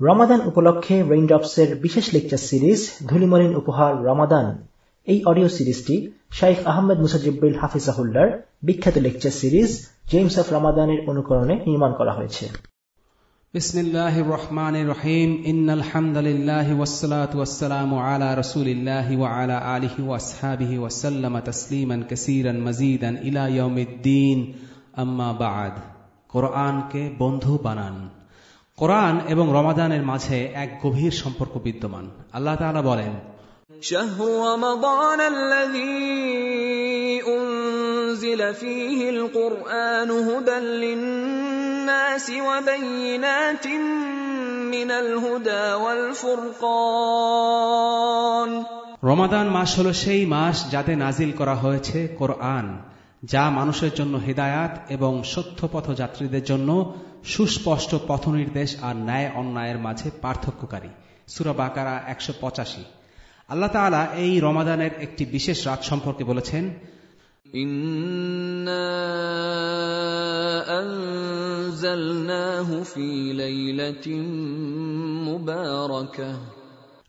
রমাদান উপলক্ষে রেইনড্রপসের বিশেষ lecture series ধুলিমলিন উপহার রমাদান এই অডিও সিরিজটি শাইখ আহমেদ মুসাজিব্বিল হাফিজাহুল্লার বিখ্যাত লেকচার সিরিজ জেমস অফ রমাদানের অনুকরণে নির্মাণ করা হয়েছে بسم الله الرحمن الرحيم إن الحمد لله والصلاة والسلام على رسول الله وعلى آله وأصحابه وسلم تسليما كثيرا مزيدا إلى يوم الدين أما بعد কোরআনকে বন্ধু বানান কোরআন এবং রমাদানের মাঝে এক গভীর সম্পর্ক বিদ্যমান আল্লাহ তাআলা বলেন شهر رمضان الذي أنزل فيه القرآن هدى للناس وبينات من الهدى والفرقان রমাদান মাস হলো সেই মাস যাতে নাজিল করা হয়েছে কোরআন যা মানুষের জন্য হেদায়াত এবং সত্য পথযাত্রীদের জন্য সুস্পষ্ট পথনির্দেশ আর ন্যায় অন্যায়ের মাঝে পার্থক্যকারী। সুরাবাকারা একশো পঁচাশি। আল্লাহ তালা এই রমাদানের একটি বিশেষ রাত সম্পর্কে বলেছেন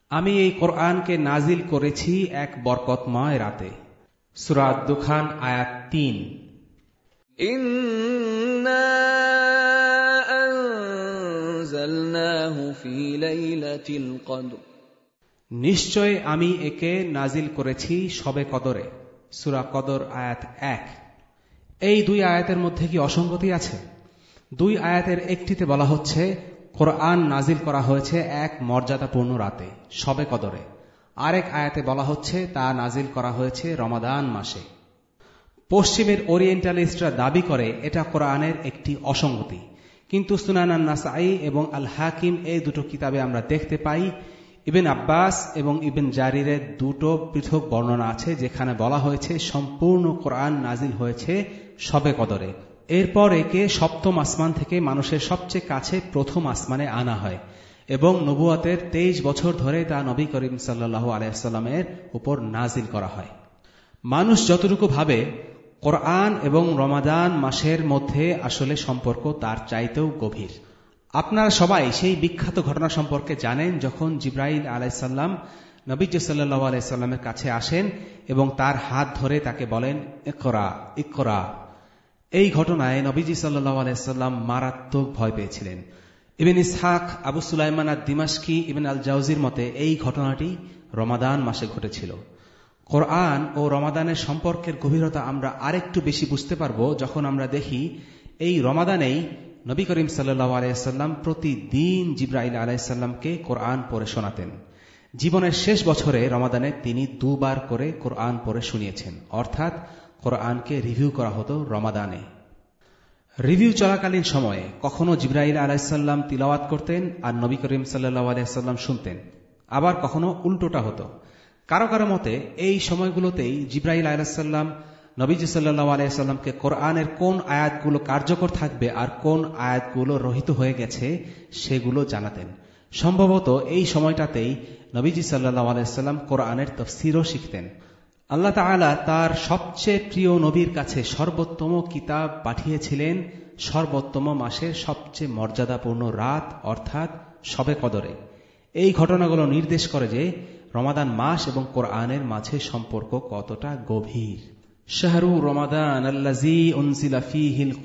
আমি এই কোরআনকে নাজিল করেছি এক বরকতময় রাতে। সুরাত দুখান আয়াত তিন। নিশ্চয় আমি একে নাজিল করেছি সবে কদরে, সুরা কদর আয়াত এক। এই দুই আয়াতের মধ্যে কি অসঙ্গতি আছে? দুই আয়াতের একটিতে বলা হচ্ছে, কোরআন নাজিল করা হয়েছে এক মর্যাদাপূর্ণ রাতে, সবে কদরে। আরেক আয়াতে বলা হচ্ছে, তা নাজিল করা হয়েছে রমাদান মাসে। পশ্চিমের ওরিয়েন্টালিস্টরা দাবি করে, এটা কোরআনের একটি অসঙ্গতি। কিন্তু সুনানান নাসাই এবং আল হাকিম এই দুটো কিতাবে আমরা দেখতে পাই। ইবেন আব্বাস এবং ইবেন জারিরের দুটো পৃথক বর্ণনা আছে, যেখানে বলা হয়েছে, সম্পূর্ণ কোরআন নাজিল হয়েছে সবে কদরে। এরপর একে সপ্তম আসমান থেকে মানুষের সবচেয়ে কাছে প্রথম আসমানে আনা হয় এবং নবুয়াতের তেইশ বছর ধরে তা নবী করিম সাল্লাহ আলাইসাল্লামের উপর নাজিল করা হয়। মানুষ যতটুকু ভাবে কোরআন এবং রমাদান মাসের মধ্যে আসলে সম্পর্ক তার চাইতেও গভীর। আপনারা সবাই সেই বিখ্যাত ঘটনা সম্পর্কে জানেন যখন জিব্রাইল আলাইসাল্লাম নবীজ সাল্লাহ আলাইসাল্লামের কাছে আসেন এবং তার হাত ধরে তাকে বলেন, ইকরা ইকরা। এই ঘটনায় নবীজি সাল্লাহ আলাইসাল্লাম মারাত্মক ভয় পেয়েছিলেন। ইবেন ইসহাক, আবু সুলাইমান আর দিমাস্কি ইবেন আল জাউজির মতে এই ঘটনাটি রমাদান মাসে ঘটেছিল। কোরআন ও রমাদানের সম্পর্কের গভীরতা আমরা আরেকটু বেশি বুঝতে পারব যখন আমরা দেখি এই রমাদানেই নবী করিম সাল্লাহ আলাইসাল্লাম প্রতিদিন জিব্রাইল আলাইসাল্লামকে কোরআন পড়ে শোনাতেন। জীবনের শেষ বছরে রমাদানে তিনি দুবার করে কোরআন পড়ে শুনিয়েছেন। অর্থাৎ কোরআনকে রিভিউ করা হতো রমাদানে। রিভিউ চলাকালীন সময়ে কখনো জিব্রাইল আলাইসাল্লাম তিলাওয়াত করতেন আর নবী করিম সাল্লাহ আলাইসাল্লাম শুনতেন। আবার কখনো উল্টোটা হতো। কারও কারও মতে, এই সময়গুলোতেই জিব্রাইল আলাইসাল্লাম নবীজি সাল্লাহ আলাইসাল্লামকে কোরআনের কোন আয়াতগুলো কার্যকর থাকবে আর কোন আয়াতগুলো রহিত হয়ে গেছে, সেগুলো জানাতেন। সম্ভবত এই সময়টাতেই নবীজি সাল্লাহ আলাইসাল্লাম কোরআনের তফসিরও শিখতেন। আল্লাহ তালা তার সবচেয়ে প্রিয় নবীর কাছে সর্বোত্তম কিতাব পাঠিয়েছিলেন, সর্বোত্তম মাসের সবচেয়ে মর্যাদাপূর্ণ রাত, অর্থাৎ সবে কদরে। এই ঘটনাগুলো নির্দেশ করে যে রমাদান মাস এবং কোরআনের মাঝে সম্পর্ক কতটা গভীর? শাহরু রমাদান আল্লাজি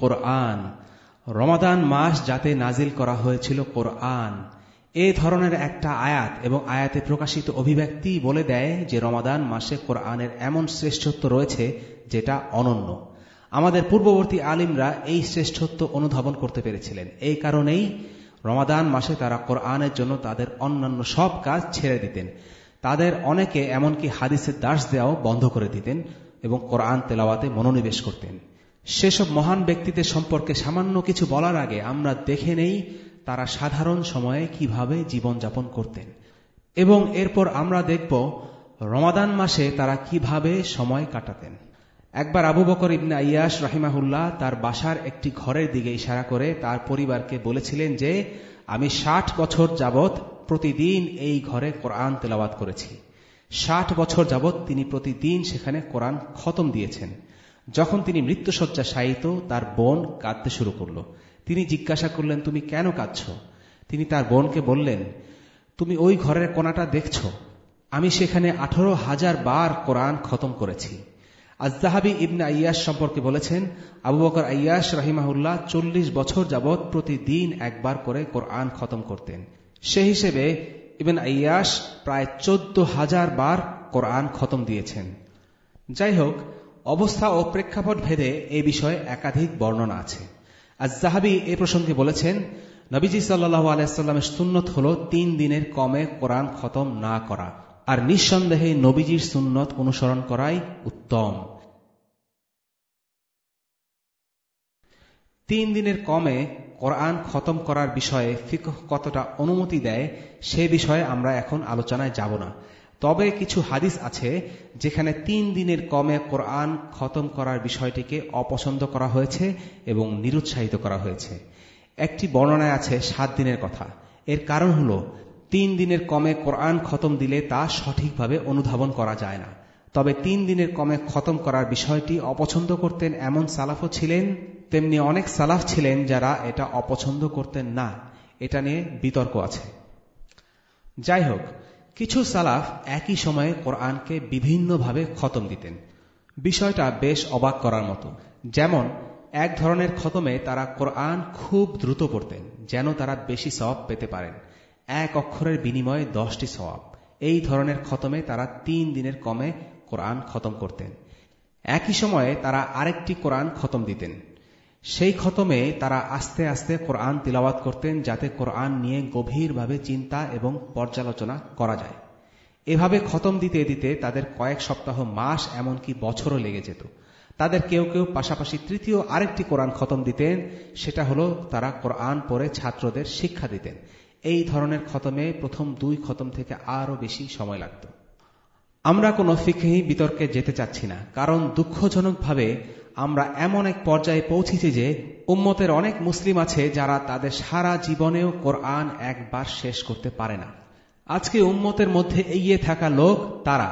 কোরআন। রমাদান মাস যাতে নাজিল করা হয়েছিল কোরআন। এ ধরনের একটা আয়াত এবং আয়াতে প্রকাশিত অভিব্যক্তি বলে দেয় যে রমাদান মাসে কোরআনের এমন শ্রেষ্ঠত্ব রয়েছে যেটা অনন্য। আমাদের পূর্ববর্তী আলিমরা এই শ্রেষ্ঠত্ব অনুধাবন করতে পেরেছিলেন। এই কারণেই রমাদান মাসে তারা কোরআনের জন্য তাদের অন্যান্য সব কাজ ছেড়ে দিতেন। তাদের অনেকে এমনকি হাদিসের দাস দেওয়াও বন্ধ করে দিতেন এবং কোরআন তেলাওয়াতে মনোনিবেশ করতেন। সেসব মহান ব্যক্তিদের সম্পর্কে সামান্য কিছু বলার আগে আমরা দেখে নেই তারা সাধারণ সময়ে কীভাবে জীবনযাপন করতেন। এবং এরপর আমরা দেখব রমাদান মাসে তারা কীভাবে সময় কাটাতেন। একবার আবু বকর ইবনে ইয়াস রাহিমাহুল্লাহ তার বাসার একটি ঘরের দিকে ইশারা করে তার পরিবারকে বলেছিলেন যে, আমি ষাট বছর যাবৎ প্রতিদিন এই ঘরে কোরআন তেলাওয়াত করেছি। ষাট বছর যাবৎ তিনি প্রতিদিন সেখানে কোরআন খতম দিয়েছেন। যখন তিনি মৃত্যুসজ্জা শায়িত, তার বোন কাঁদতে শুরু করল। তিনি জিজ্ঞাসা করলেন, তুমি কেন কাঁদছ? তিনি তার বোনকে বললেন, তুমি ওই ঘরের কোনাটা দেখছ। আমি সেখানে আঠারো হাজার বার কোরআন খতম করেছি। আজদাহাবি ইবনে আয়াস সম্পর্কে বলেছেন, আবু বকর আয়াস রাহিমাহুল্লাহ চল্লিশ বছর যাবৎ প্রতিদিন একবার করে কোরআন খতম করতেন। সে হিসেবে ইবেন আয়াস প্রায় চোদ্দ হাজার বার কোরআন খতম দিয়েছেন। যাই হোক, অবস্থা ও প্রেক্ষাপট ভেদে এই বিষয়ে একাধিক বর্ণনা আছে। আজ জাহাবি এ প্রসঙ্গে বলেছেন, নবীজি সাল্লাহ আলাইস্লামের সুন্নত হল তিন দিনের কমে কোরআন খতম না করা, আর নিঃসন্দেহে নবীজির সুন্নত অনুসরণ করাই উত্তম। তিন দিনের কমে কোরআন খতম করার বিষয়ে ফিক কতটা অনুমতি দেয়, সে বিষয়ে আমরা এখন আলোচনায় যাব না। তবে কিছু হাদিস আছে যেখানে তিন দিনের কমে কোরআন খতম করার বিষয়টিকে অপছন্দ করা হয়েছে এবং নিরুৎসাহিত করা হয়েছে। একটি বর্ণনায় আছে সাত দিনের কথা। এর কারণ হল, তিন দিনের কমে কোরআন খতম দিলে তা সঠিকভাবে অনুধাবন করা যায় না। তবে তিন দিনের কমে খতম করার বিষয়টি অপছন্দ করতেন এমন সালাফও ছিলেন তেমনি অনেক সালাফ ছিলেন যারা এটা অপছন্দ করতেন না। এটা নিয়ে বিতর্ক আছে। যাই হোক কিছু সালাফ একই সময়ে কোরআনকে বিভিন্নভাবে খতম দিতেন। বিষয়টা বেশ অবাক করার মতো। যেমন, এক ধরনের খতমে তারা কোরআন খুব দ্রুত পড়তেন, যেন তারা বেশি সওয়াব পেতে পারেন। এক অক্ষরের বিনিময়ে দশটি সওয়াব। এই ধরনের খতমে তারা তিন দিনের কমে কোরআন খতম করতেন। একই সময়ে তারা আরেকটি কোরআন খতম দিতেন। সেই খতমে তারা আস্তে আস্তে কোরআন তিলাওয়াত করতেন যাতে কোরআন নিয়ে গভীরভাবে চিন্তা এবং পর্যালোচনা করা যায়। এভাবে খতম দিতে দিতে তাদের কয়েক সপ্তাহ, মাস, এমনকি বছরও লেগে যেত। তাদের কেউ কেউ পাশাপাশি তৃতীয় আরেকটি কোরআন খতম দিতেন, সেটা হলো তারা কোরআন পড়ে ছাত্রদের শিক্ষা দিতেন। এই ধরনের খতমে প্রথম দুই খতম থেকে আরও বেশি সময় লাগত। আমরা কোনো ফিকহি বিতর্কে যেতে চাচ্ছি না, কারণ দুঃখজনকভাবে আমরা এমন এক পর্যায়ে পৌঁছেছি যে উম্মতের অনেক মুসলিম আছে যারা তাদের সারা জীবনেও কোরআন একবার শেষ করতে পারে না। আজকে উম্মতের মধ্যে এগিয়ে থাকা লোক তারা,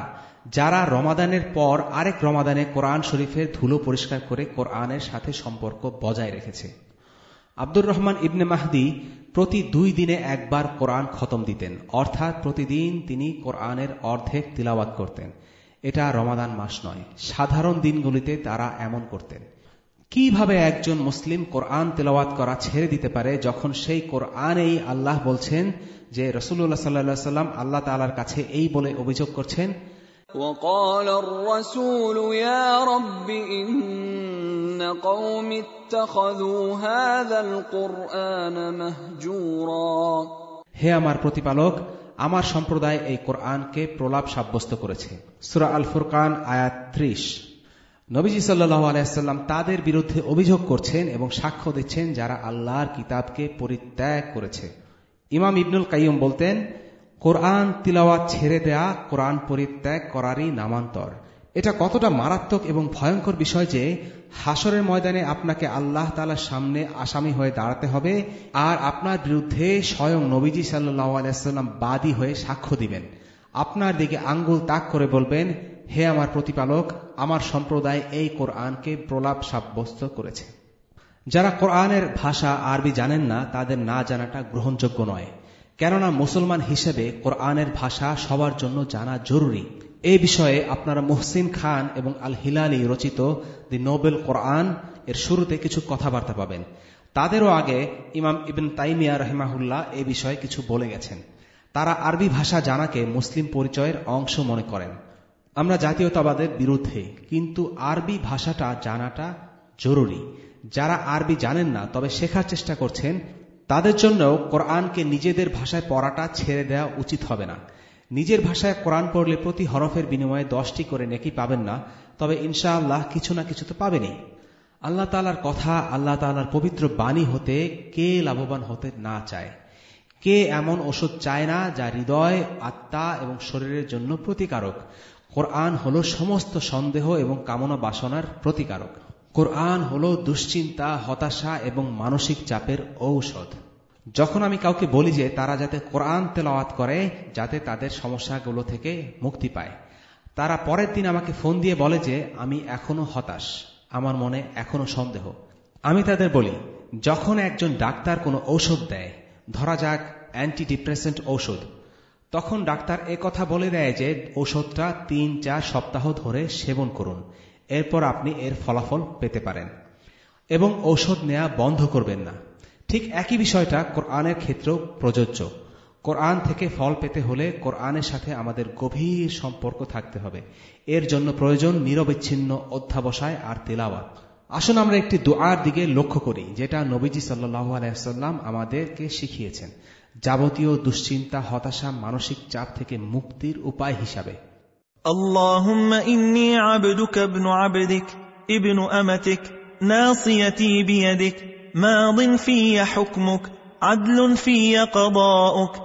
যারা রমাদানের পর আরেক রমাদানে কোরআন শরীফের ধুলো পরিষ্কার করে কোরআনের সাথে সম্পর্ক বজায় রেখেছে। আব্দুর রহমান ইবনে মাহদি প্রতি দুই দিনে একবার কোরআন খতম দিতেন। অর্থাৎ প্রতিদিন তিনি কোরআনের অর্ধেক তিলাওয়াত করতেন। এটা রমাদান মাস নয়, সাধারণ দিনগুলিতে তারা এমন করতেন। কীভাবে একজন মুসলিম কোরআন তেলাওয়াত করা ছেড়ে দিতে পারে যখন সেই কোরআনেই আল্লাহ বলছেন যে রসুল্লাহ সাল্লা সাল্লাম আল্লাহ তালার কাছে এই বলে অভিযোগ করছেন وقال الرسول يا رب إن قوم اتخذوا هذا القرآن مهجورا হে আমার প্রতিপালক আমার সম্প্রদায় এই কোরআনকে প্রলাপ সাব্যস্ত করেছে সুরা আল ফুরকান আয়াত ত্রিশ নবীজি সাল্লাহ আলাইসাল্লাম তাদের বিরুদ্ধে অভিযোগ করছেন এবং সাক্ষ্য দিচ্ছেন যারা আল্লাহর কিতাবকে পরিত্যাগ করেছে ইমাম ইবনুল কাইম বলতেন কোরআন তিলাওয়াত ছেড়ে দেয়া, কোরআন পরিত্যাগ করারই নামান্তর। এটা কতটা মারাত্মক এবং ভয়ঙ্কর বিষয় যে হাসরের ময়দানে আপনাকে আল্লাহ তালার সামনে আসামি হয়ে দাঁড়াতে হবে আর আপনার বিরুদ্ধে স্বয়ং নবীজি সাল্লাহ আলাইসাল্লাম বাদী হয়ে সাক্ষ্য দিবেন। আপনার দিকে আঙ্গুল তাক করে বলবেন, হে আমার প্রতিপালক, আমার সম্প্রদায় এই কোরআনকে প্রলাপ সাব্যস্ত করেছে। যারা কোরআনের ভাষা আরবি জানেন না, তাদের না জানাটা গ্রহণযোগ্য নয়। কেননা মুসলমান হিসেবে কোরআনের ভাষা সবার জন্য জানা জরুরি। এই বিষয়ে আপনারা মুহসিন খান এবং আল হিলালি রচিত দি নোবেল কোরআন এর শুরুতে কিছু কথাবার্তা পাবেন। তাদেরও আগে ইমাম ইবিন তাইমিয়া রহিমাহুল্লাহ এ বিষয়ে কিছু বলে গেছেন। তারা আরবি ভাষা জানাকে মুসলিম পরিচয়ের অংশ মনে করেন। আমরা জাতীয়তাবাদের বিরুদ্ধে, কিন্তু আরবি ভাষাটা জানাটা জরুরি। যারা আরবি জানেন না, তবে শেখার চেষ্টা করছেন তাদের জন্যও কোরআনকে নিজেদের ভাষায় পড়াটা ছেড়ে দেওয়া উচিত হবে না। নিজের ভাষায় কোরআন পড়লে প্রতি হরফের বিনিময়ে দশটি করে নেকি পাবেন না, তবে ইনশাআল্লাহ কিছু না কিছু তো পাবেনি আল্লাহ তালার কথা, আল্লাহ তালার পবিত্র বাণী হতে কে লাভবান হতে না চায়? কে এমন ওষুধ চায় না যা হৃদয়, আত্মা এবং শরীরের জন্য প্রতিকারক? কোরআন হল সমস্ত সন্দেহ এবং কামনা বাসনার প্রতিকারক। কোরআন হল দুশ্চিন্তা, হতাশা এবং মানসিক চাপের ঔষধ। যখন আমি কাউকে বলি যে তারা যাতে কোরআন তেলাওয়াত করে, যাতে তাদের সমস্যাগুলো থেকে মুক্তি পায়, তারা পরের দিন আমাকে ফোন দিয়ে বলে যে, আমি এখনও হতাশ। আমার মনে এখনও সন্দেহ। আমি তাদের বলি, যখন একজন ডাক্তার কোনো ঔষধ দেয়, ধরা যাক অ্যান্টি ডিপ্রেসেন্ট ঔষধ, তখন ডাক্তার কথা বলে দেয় যে, ঔষধটা তিন চার সপ্তাহ ধরে সেবন করুন এরপর আপনি এর ফলাফল পেতে পারেন। এবং ঔষধ নেওয়া বন্ধ করবেন না। ঠিক একই বিষয়টা কোরআনের ক্ষেত্রেও প্রযোজ্য। কোরআন থেকে ফল পেতে হলে কোরআনের সাথে আমাদের গভীর সম্পর্ক থাকতে হবে। এর জন্য প্রয়োজন নিরবিচ্ছিন্ন অধ্যাবসায় আর তেলাওয়াত। আসুন আমরা একটি দোয়ার দিকে লক্ষ্য করি, যেটা নবীজি সাল্লাহ আলাইসাল্লাম আমাদেরকে শিখিয়েছেন। যাবতীয় দুশ্চিন্তা, হতাশা, মানসিক চাপ থেকে মুক্তির উপায় হিসাবে। اللهم إني عبدك ابن عبدك ابن أمتك ناصيتي بيدك ماض في حكمك عدل في قضاؤك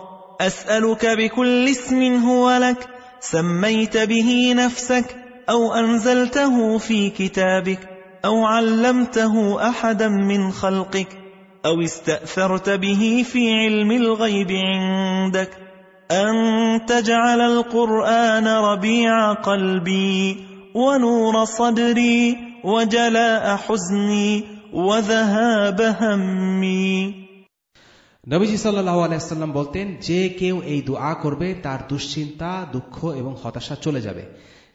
أسألك بكل اسم هو لك سميت به نفسك أو أنزلته في كتابك أو علمته أحدا من خلقك أو استأثرت به في علم الغيب عندك. أن تجعل القرآن ربيع قلبي ونور صدري وجلاء حزني وذهاب همي নবীজি সাল্লাহ আলাইসাল্লাম বলতেন যে কেউ এই দোয়া করবে তার দুশ্চিন্তা দুঃখ এবং হতাশা চলে যাবে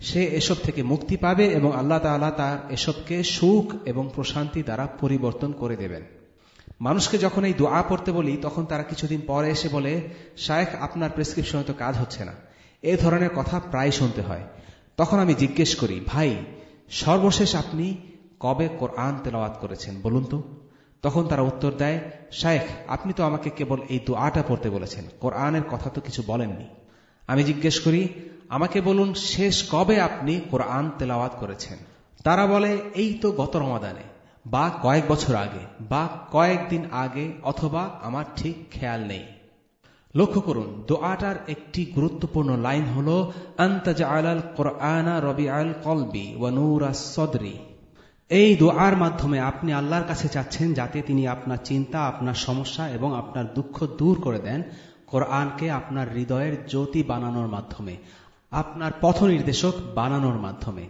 সে এসব থেকে মুক্তি পাবে এবং আল্লাহ তালা তার এসবকে সুখ এবং প্রশান্তি দ্বারা পরিবর্তন করে দেবেন মানুষকে যখন এই দোয়া পড়তে বলি, তখন তারা কিছুদিন পরে এসে বলে, শায়েখ, আপনার প্রেসক্রিপশনে তো কাজ হচ্ছে না। এ ধরনের কথা প্রায় শুনতে হয়। তখন আমি জিজ্ঞেস করি, ভাই, সর্বশেষ আপনি কবে কোরআন তেলাওয়াত করেছেন, বলুন তো? তখন তারা উত্তর দেয়, শায়েখ, আপনি তো আমাকে কেবল এই দোয়াটা পড়তে বলেছেন, কোরআনের কথা তো কিছু বলেননি। আমি জিজ্ঞেস করি, আমাকে বলুন, শেষ কবে আপনি কোরআন তেলাওয়াত করেছেন? তারা বলে, এই তো গত রমাদানে। বা কয়েক বছর আগে, বা কয়েকদিন আগে, অথবা আমার ঠিক খেয়াল নেই। লক্ষ্য করুন, দোয়াটার একটি গুরুত্বপূর্ণ লাইন হল কোরআনা রবি কলবি সদরি। এই দোয়ার মাধ্যমে আপনি আল্লাহর কাছে চাচ্ছেন যাতে তিনি আপনার চিন্তা, আপনার সমস্যা এবং আপনার দুঃখ দূর করে দেন কোরআনকে আপনার হৃদয়ের জ্যোতি বানানোর মাধ্যমে, আপনার পথ নির্দেশক বানানোর মাধ্যমে।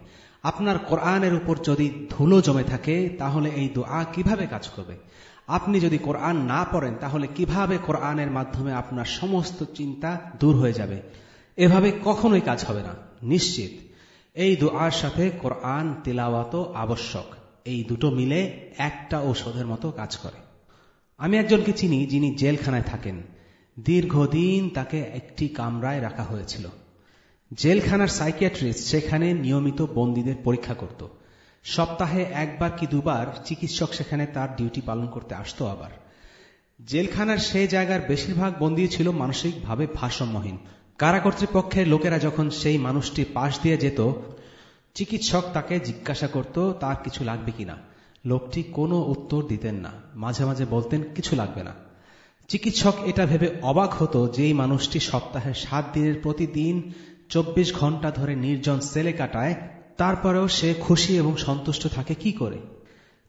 আপনার কোরআনের উপর যদি ধুলো জমে থাকে, তাহলে এই দোয়া কীভাবে কাজ করবে? আপনি যদি কোরআন না পড়েন, তাহলে কীভাবে কোরআনের মাধ্যমে আপনার সমস্ত চিন্তা দূর হয়ে যাবে? এভাবে কখনোই কাজ হবে না, নিশ্চিত। এই দোয়ার সাথে কোরআন তিলাওয়াত আবশ্যক। এই দুটো মিলে একটা ঔষধের মতো কাজ করে। আমি একজনকে চিনি যিনি জেলখানায় থাকেন। দীর্ঘদিন তাকে একটি কামরায় রাখা হয়েছিল। জেলখানার সাইকিয়াট্রিস্ট সেখানে নিয়মিত বন্দীদের পরীক্ষা করত। সপ্তাহে একবার কি দুবার চিকিৎসক সেখানে তার ডিউটি পালন করতে আসতো আবার। জেলখানার সেই জায়গার বেশিরভাগ বন্দী ছিল মানসিকভাবে ভারসাম্যহীন। কারা কর্তৃপক্ষের লোকেরা যখন সেই মানুষটি পাশ দিয়ে যেত, চিকিৎসক তাকে জিজ্ঞাসা করত, তার কিছু লাগবে কিনা লোকটি কোনো উত্তর দিতেন না। মাঝে মাঝে বলতেন, কিছু লাগবে না। চিকিৎসক এটা ভেবে অবাক হতো যে এই মানুষটি সপ্তাহে সাত দিনের প্রতিদিন চব্বিশ ঘণ্টা ধরে নির্জন সেলে কাটায়, তারপরেও সে খুশি এবং সন্তুষ্ট থাকে কি করে?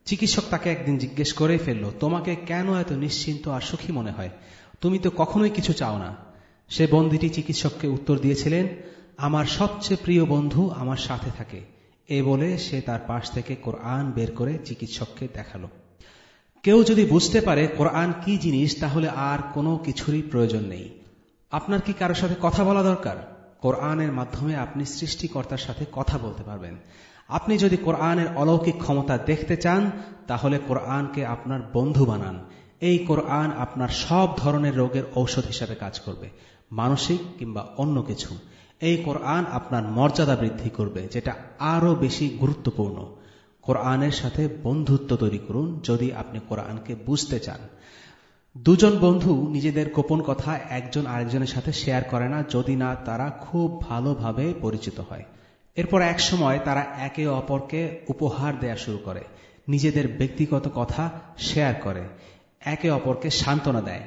চিকিৎসক তাকে একদিন জিজ্ঞেস করেই ফেলল, তোমাকে কেন এত নিশ্চিন্ত আর সুখী মনে হয়? তুমি তো কখনোই কিছু চাও না। সে বন্দিটি চিকিৎসককে উত্তর দিয়েছিলেন, আমার সবচেয়ে প্রিয় বন্ধু আমার সাথে থাকে। এ বলে সে তার পাশ থেকে কোরআন বের করে চিকিৎসককে দেখাল। কেউ যদি বুঝতে পারে কোরআন কি জিনিস, তাহলে আর কোনো কিছুরই প্রয়োজন নেই। আপনার কি কারোর সাথে কথা বলা দরকার? কোরআনের মাধ্যমে আপনি সৃষ্টিকর্তার সাথে কথা বলতে পারবেন। আপনি যদি কোরআনের অলৌকিক ক্ষমতা দেখতে চান, তাহলে কোরআনকে আপনার বন্ধু বানান। এই কোরআন আপনার সব ধরনের রোগের ঔষধ হিসাবে কাজ করবে, মানসিক কিংবা অন্য কিছু। এই কোরআন আপনার মর্যাদা বৃদ্ধি করবে, যেটা আরও বেশি গুরুত্বপূর্ণ। কোরআনের সাথে বন্ধুত্ব তৈরি করুন, যদি আপনি কোরআনকে বুঝতে চান। দুজন বন্ধু নিজেদের গোপন কথা একজন আরেকজনের সাথে শেয়ার করে না, যদি না তারা খুব ভালোভাবে পরিচিত হয়। এরপর এক সময় তারা একে অপরকে উপহার দেয়া শুরু করে, নিজেদের ব্যক্তিগত কথা শেয়ার করে, একে অপরকে সান্ত্বনা দেয়।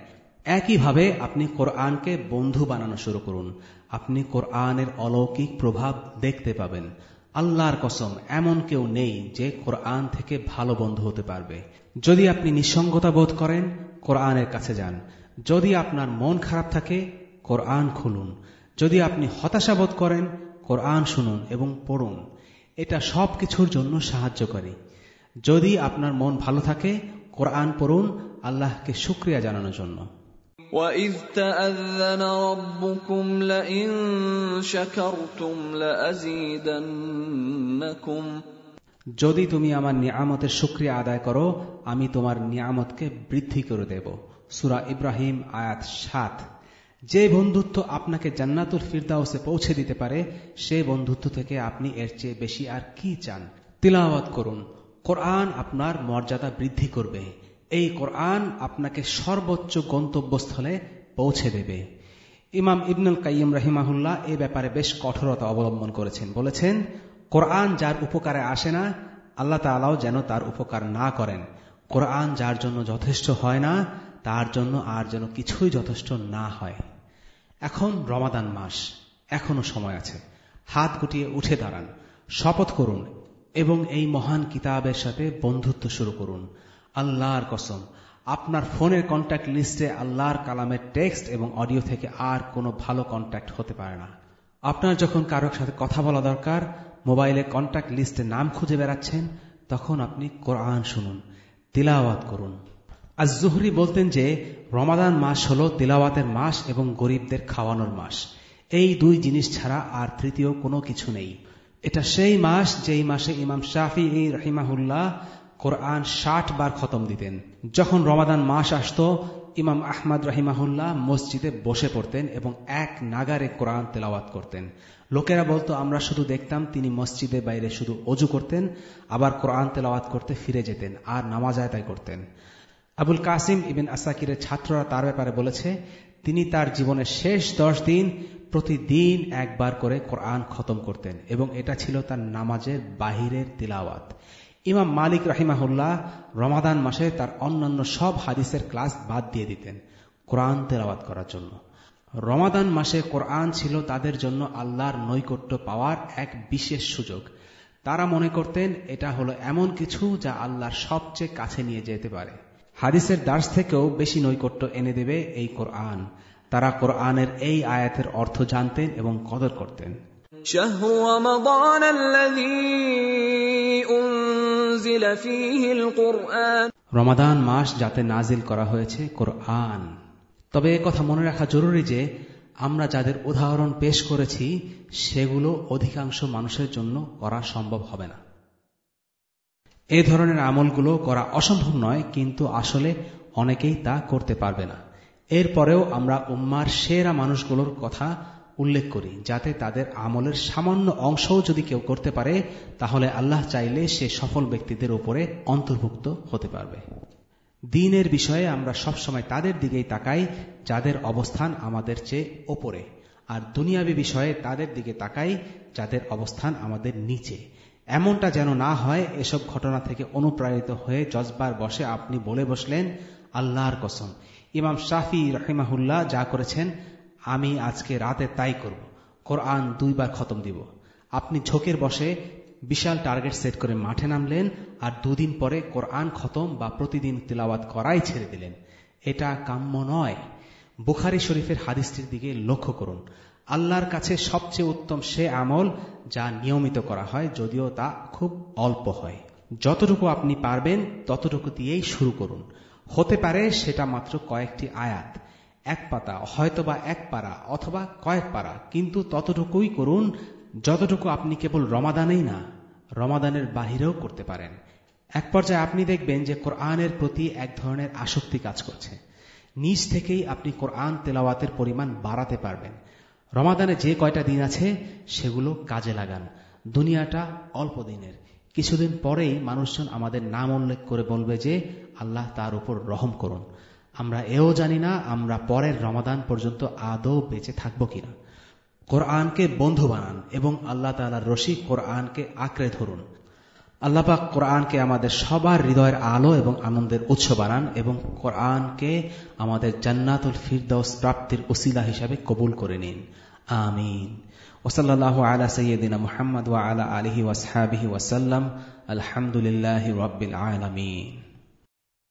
একইভাবে আপনি কোরআনকে বন্ধু বানানো শুরু করুন। আপনি কোরআনের অলৌকিক প্রভাব দেখতে পাবেন। আল্লাহর কসম, এমন কেউ নেই যে কোরআন থেকে ভালো বন্ধু হতে পারবে। যদি আপনি নিঃসঙ্গতা বোধ করেন কোরআনের কাছে যান যদি আপনার মন খারাপ থাকে কোরআন খুলুন যদি আপনি হতাশা বোধ করেন কোরআন শুনুন এবং পড়ুন এটা সব কিছুর জন্য সাহায্যকারী যদি আপনার মন ভালো থাকে কোরআন পড়ুন আল্লাহকে শুক্রিয়া জানানোর জন্য وَإِذْ تَأَذَّنَ رَبُّكُمْ لَئِن شَكَرْتُمْ لَأَزِيدَنَّكُمْ যদি তুমি আমার নিয়ামতের শুক্রিয়া আদায় করো, আমি তোমার নিয়ামতকে বৃদ্ধি করে দেব। সুরা ইব্রাহিম আয়াত সাত। যে বন্ধুত্ব আপনাকে জান্নাতুল ফিরদাউসে পৌঁছে দিতে পারে, সে বন্ধুত্ব থেকে আপনি এর চেয়ে বেশি আর কি চান? তিলাওয়াত করুন। কোরআন আপনার মর্যাদা বৃদ্ধি করবে। এই কোরআন আপনাকে সর্বোচ্চ গন্তব্যস্থলে পৌঁছে দেবে। ইমাম ইবনুল কাইম রাহিমাহুল্লাহ এ ব্যাপারে বেশ কঠোরতা অবলম্বন করেছেন। বলেছেন কোরআন যার উপকারে আসে না, আল্লাহ তালাও যেন তার উপকার না করেন। কোরআন যার জন্য যথেষ্ট হয় না, তার জন্য আর যেন কিছুই যথেষ্ট না হয়। এখন রমাদান মাস, এখনও সময় আছে। হাত গুটিয়ে উঠে দাঁড়ান, শপথ করুন এবং এই মহান কিতাবের সাথে বন্ধুত্ব শুরু করুন। আল্লাহর কসম, আপনার ফোনের কন্ট্যাক্ট লিস্টে আল্লাহর কালামের টেক্সট এবং অডিও থেকে আর কোনো ভালো কন্ট্যাক্ট হতে পারে না। আপনার যখন কারোর সাথে কথা বলা দরকার মোবাইলে কন্ট্যাক্ট লিস্টে নাম খুঁজে বেড়াচ্ছেন, তখন আপনি কোরআন শুনুন, তিলাওয়াত করুন। আজ জুহরি বলতেন যে, রমাদান মাস হল তিলাওয়াতের মাস এবং গরিবদের খাওয়ানোর মাস। এই দুই জিনিস ছাড়া আর তৃতীয় কোনো কিছু নেই। এটা সেই মাস যেই মাসে ইমাম শাফি রহিমাহুল্লাহ কোরআন ষাট বার খতম দিতেন। যখন রমাদান মাস আসত ইমাম আহমদ রাহিমাহুল্লাহ মসজিদে বসে পড়তেন এবং এক নাগারে কোরআন তেলাওয়াত করতেন। লোকেরা বলতো, আমরা শুধু দেখতাম তিনি মসজিদের বাইরে শুধু অজু করতেন, আবার কোরআন তেলাওয়াত করতে ফিরে যেতেন আর নামাজ আয়তায় করতেন। আবুল কাসিম ইবিন আসাকিরের ছাত্ররা তার ব্যাপারে বলেছে, তিনি তার জীবনের শেষ দশ দিন প্রতিদিন একবার করে কোরআন খতম করতেন এবং এটা ছিল তার নামাজের বাহিরের তিলাওয়াত। ইমাম মালিক রাহিমাহুল্লাহ রমাদান মাসে তার অন্যান্য সব হাদিসের ক্লাস বাদ দিয়ে দিতেন কোরআন তেলাওয়াত করার জন্য রমাদান মাসে কোরআন ছিল তাদের জন্য আল্লাহর নৈকট্য পাওয়ার এক বিশেষ সুযোগ তারা মনে করতেন এটা হলো এমন কিছু যা আল্লাহর সবচেয়ে কাছে নিয়ে যেতে পারে হাদিসের দাস থেকেও বেশি নৈকট্য এনে দেবে এই কোরআন তারা কোরআনের এই আয়াতের অর্থ জানতেন এবং কদর করতেন شهر رمضان الذي أنزل فيه القرآن রমাদান মাস যাতে নাজিল করা হয়েছে কোরআন। তবে কথা মনে রাখা জরুরি যে, আমরা যাদের উদাহরণ পেশ করেছি, সেগুলো অধিকাংশ মানুষের জন্য করা সম্ভব হবে না। এ ধরনের আমলগুলো করা অসম্ভব নয়, কিন্তু আসলে অনেকেই তা করতে পারবে না। এরপরেও আমরা উম্মার সেরা মানুষগুলোর কথা উল্লেখ করি, যাতে তাদের আমলের সামান্য অংশও যদি কেউ করতে পারে, তাহলে আল্লাহ চাইলে সে সফল ব্যক্তিদের উপরে অন্তর্ভুক্ত হতে পারবে। দিনের বিষয়ে আমরা সবসময় তাদের দিকেই তাকাই, যাদের অবস্থান আমাদের চেয়ে ওপরে। আর দুনিয়াবী বিষয়ে তাদের দিকে তাকাই, যাদের অবস্থান আমাদের নিচে। এমনটা যেন না হয়, এসব ঘটনা থেকে অনুপ্রাণিত হয়ে জজবার বসে আপনি বলে বসলেন, আল্লাহর কসম। ইমাম শাফি রহিমাহুল্লাহ যা করেছেন আমি আজকে রাতে তাই করব। কোরআন দুইবার খতম দিব। আপনি ঝোঁকের বসে বিশাল টার্গেট সেট করে মাঠে নামলেন আর দুদিন পরে কোরআন খতম বা প্রতিদিন তিলাওয়াত করাই ছেড়ে দিলেন। এটা কাম্য নয়। বুখারি শরীফের হাদিসটির দিকে লক্ষ্য করুন। আল্লাহর কাছে সবচেয়ে উত্তম সে আমল যা নিয়মিত করা হয়, যদিও তা খুব অল্প হয়। যতটুকু আপনি পারবেন, ততটুকু দিয়েই শুরু করুন। হতে পারে সেটা মাত্র কয়েকটি আয়াত। এক পাতা, হয়তোবা এক পারা অথবা কয়েক পারা, কিন্তু ততটুকুই করুন, যতটুকু আপনি কেবল রমাদানেই না, রমাদানের বাহিরেও করতে পারেন। এক পর্যায়ে আপনি দেখবেন যে কোরআনের প্রতি এক ধরনের আসক্তি কাজ করছে। নিজ থেকেই আপনি কোরআন তেলাওয়াতের পরিমাণ বাড়াতে পারবেন। রমাদানে যে কয়টা দিন আছে, সেগুলো কাজে লাগান। দুনিয়াটা অল্প দিনের। কিছুদিন পরেই মানুষজন আমাদের নাম উল্লেখ করে বলবে যে, আল্লাহ তার উপর রহম করুন। আমরা এও জানি না আমরা পরের রমাদান পর্যন্ত আদৌ বেঁচে থাকব কিনা। কোরআনকে বন্ধু বানান এবং আল্লাহ তালার রশি কোরআনকে আঁকড়ে ধরুন। আল্লাপাক কোরআনকে আমাদের সবার হৃদয়ের আলো এবং আনন্দের উৎস বানান এবং কোরআনকে আমাদের জান্নাতুল ফিরদৌস প্রাপ্তির ওসিলা হিসাবে কবুল করে নিন। আমিন। ওসল্লাহ আলা সৈয়দিনা মোহাম্মদ ওয়া আলা আলহি ওয়াসহাবিহি ওয়াসাল্লাম আলহামদুলিল্লাহ রব্বিল আলমিন।